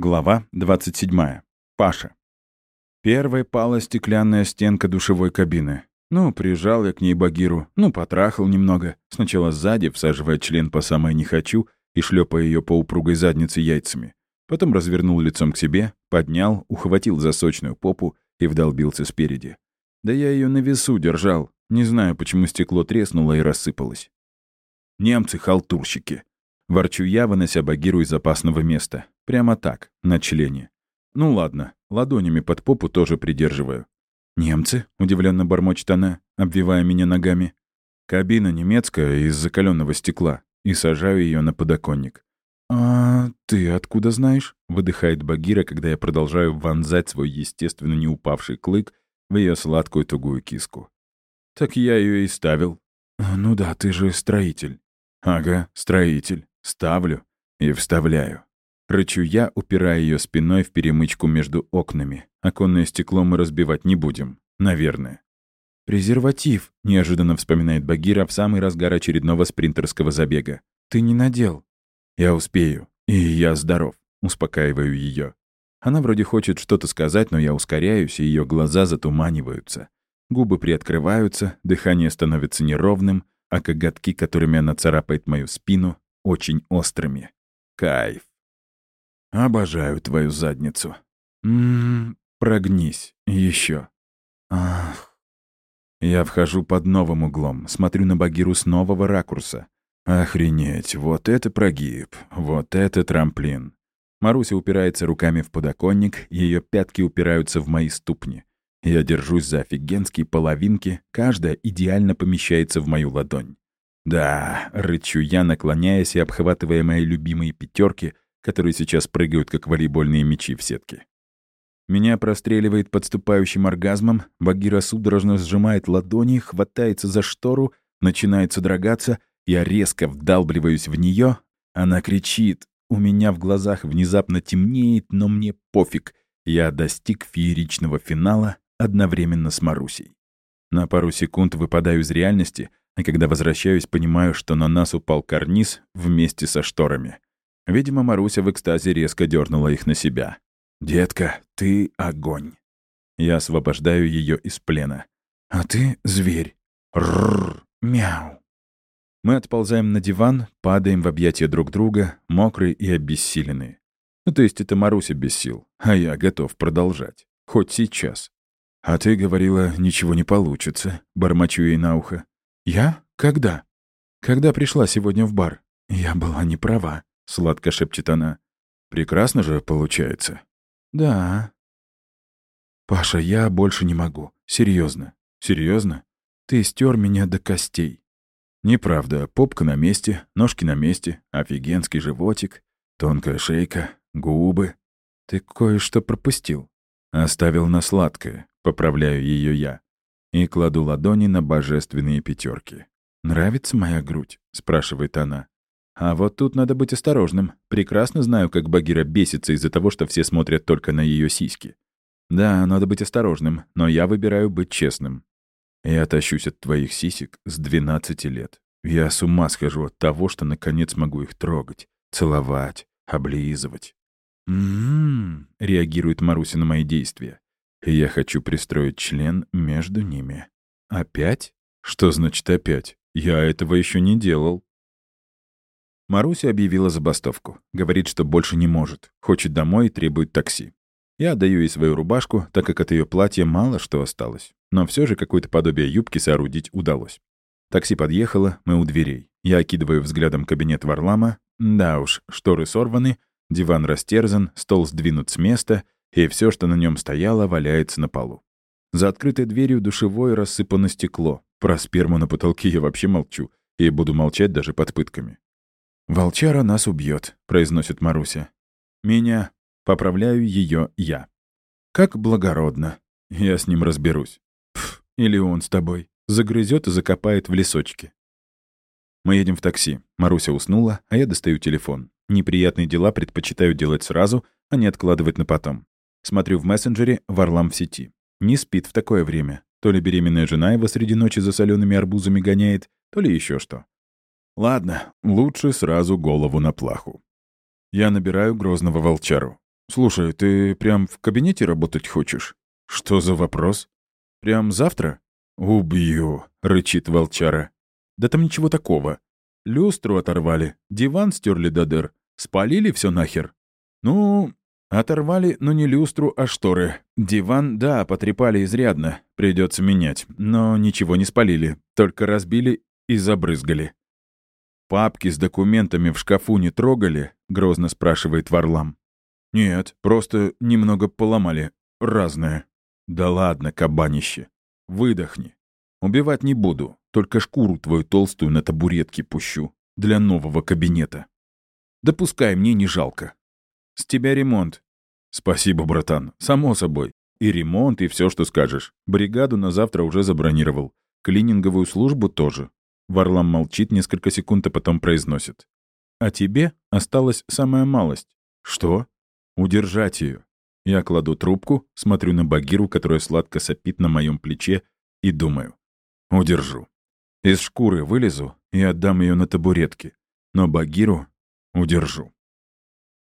Глава 27. Паша. Первой пала стеклянная стенка душевой кабины. Ну, прижал я к ней Багиру, ну, потрахал немного. Сначала сзади, всаживая член по самой «не хочу» и шлепая ее по упругой заднице яйцами. Потом развернул лицом к себе, поднял, ухватил за сочную попу и вдолбился спереди. Да я ее на весу держал. Не знаю, почему стекло треснуло и рассыпалось. «Немцы — халтурщики», — ворчу я, вынося Багиру из опасного места. Прямо так, на члене. Ну ладно, ладонями под попу тоже придерживаю. «Немцы?» — удивленно бормочет она, обвивая меня ногами. Кабина немецкая из закаленного стекла, и сажаю ее на подоконник. «А ты откуда знаешь?» — выдыхает Багира, когда я продолжаю вонзать свой естественно не упавший клык в ее сладкую тугую киску. «Так я ее и ставил». «Ну да, ты же строитель». «Ага, строитель. Ставлю и вставляю». Рычу я, упирая ее спиной в перемычку между окнами. Оконное стекло мы разбивать не будем. Наверное. «Презерватив», — неожиданно вспоминает Багира в самый разгар очередного спринтерского забега. «Ты не надел». «Я успею. И я здоров». Успокаиваю ее. Она вроде хочет что-то сказать, но я ускоряюсь, и ее глаза затуманиваются. Губы приоткрываются, дыхание становится неровным, а коготки, которыми она царапает мою спину, очень острыми. Кайф. Обожаю твою задницу. Ммм, прогнись. Еще. Ах. Я вхожу под новым углом, смотрю на Багиру с нового ракурса. Охренеть, вот это прогиб, вот это трамплин. Маруся упирается руками в подоконник, ее пятки упираются в мои ступни. Я держусь за офигенские половинки, каждая идеально помещается в мою ладонь. Да, рычу я, наклоняясь и обхватывая мои любимые пятерки — которые сейчас прыгают, как волейбольные мячи в сетке. Меня простреливает подступающим оргазмом, Багира судорожно сжимает ладони, хватается за штору, начинает содрогаться, я резко вдалбливаюсь в нее. Она кричит. У меня в глазах внезапно темнеет, но мне пофиг. Я достиг фееричного финала одновременно с Марусей. На пару секунд выпадаю из реальности, а когда возвращаюсь, понимаю, что на нас упал карниз вместе со шторами. Видимо, Маруся в экстазе резко дернула их на себя. «Детка, ты огонь!» Я освобождаю ее из плена. «А ты зверь!» «Рррр! Мяу!» Мы отползаем на диван, падаем в объятия друг друга, мокрые и обессиленные. Ну, то есть это Маруся без сил, а я готов продолжать. Хоть сейчас. «А ты говорила, ничего не получится», — бормочу ей на ухо. «Я? Когда?» «Когда пришла сегодня в бар?» «Я была не права. — сладко шепчет она. «Прекрасно же получается». «Да». «Паша, я больше не могу. Серьезно. Серьезно? Ты стер меня до костей». «Неправда. Попка на месте, ножки на месте, офигенский животик, тонкая шейка, губы». «Ты кое-что пропустил». «Оставил на сладкое», — поправляю ее я. И кладу ладони на божественные пятерки. «Нравится моя грудь?» — спрашивает она. А вот тут надо быть осторожным. Прекрасно знаю, как Багира бесится из-за того, что все смотрят только на ее сиськи. Да, надо быть осторожным, но я выбираю быть честным. Я тащусь от твоих сисек с 12 лет. Я с ума схожу от того, что наконец могу их трогать, целовать, облизывать. Ммм, реагирует Маруся на мои действия. «Я хочу пристроить член между ними». «Опять?» «Что значит опять? Я этого еще не делал». Маруся объявила забастовку. Говорит, что больше не может. Хочет домой и требует такси. Я отдаю ей свою рубашку, так как от ее платья мало что осталось. Но все же какое-то подобие юбки соорудить удалось. Такси подъехало, мы у дверей. Я окидываю взглядом кабинет Варлама. Да уж, шторы сорваны, диван растерзан, стол сдвинут с места, и все, что на нем стояло, валяется на полу. За открытой дверью душевой рассыпано стекло. Про сперму на потолке я вообще молчу, и буду молчать даже под пытками. «Волчара нас убьет», — произносит Маруся. «Меня. Поправляю ее я». «Как благородно. Я с ним разберусь. Пф, или он с тобой. Загрызет и закопает в лесочке». Мы едем в такси. Маруся уснула, а я достаю телефон. Неприятные дела предпочитаю делать сразу, а не откладывать на потом. Смотрю в мессенджере «Варлам в сети». Не спит в такое время. То ли беременная жена его среди ночи за солеными арбузами гоняет, то ли еще что. Ладно, лучше сразу голову на плаху. Я набираю грозного волчару. «Слушай, ты прям в кабинете работать хочешь?» «Что за вопрос?» «Прям завтра?» «Убью», — рычит волчара. «Да там ничего такого. Люстру оторвали, диван стерли до дыр, спалили все нахер». «Ну...» «Оторвали, но не люстру, а шторы. Диван, да, потрепали изрядно, придется менять, но ничего не спалили, только разбили и забрызгали». «Папки с документами в шкафу не трогали?» — грозно спрашивает Варлам. «Нет, просто немного поломали. Разное». «Да ладно, кабанище. Выдохни. Убивать не буду, только шкуру твою толстую на табуретке пущу. Для нового кабинета. Допускай мне не жалко. С тебя ремонт». «Спасибо, братан. Само собой. И ремонт, и все, что скажешь. Бригаду на завтра уже забронировал. Клининговую службу тоже. Варлам молчит несколько секунд, а потом произносит. «А тебе осталась самая малость». «Что?» «Удержать ее». Я кладу трубку, смотрю на Багиру, которая сладко сопит на моем плече, и думаю. «Удержу». Из шкуры вылезу и отдам ее на табуретке. Но Багиру удержу.